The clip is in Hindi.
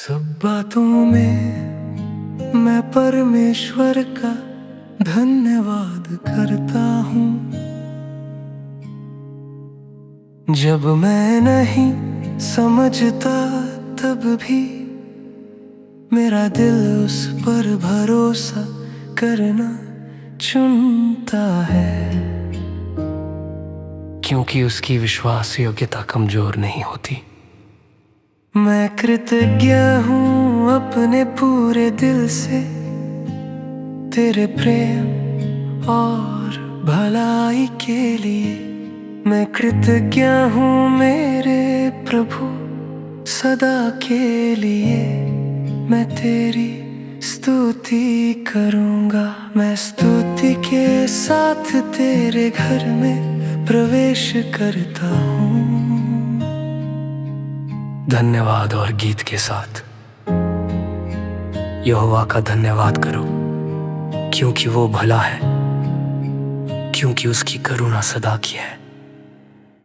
सब बातों में मैं परमेश्वर का धन्यवाद करता हूँ। जब मैं नहीं समझता तब भी मेरा दिल उस पर भरोसा करना चुनता है। क्योंकि उसकी विश्वास योग्यता कमज़ोर नहीं होती। मैं कृतज्ञ हूँ अपने पूरे दिल से, तेरे प्रेम और भलाई के लिए। मैं कृतज्ञ हूँ मेरे प्रभु, सदा के लिए। मैं तेरी स्तुति करूँगा। मैं स्तुति के साथ तेरे घर में प्रवेश करता हूँ। धन्यवाद और गीत के साथ। यहोवा का धन्यवाद करो, क्योंकि वो भला है, क्योंकि उसकी करुणा सदा की है।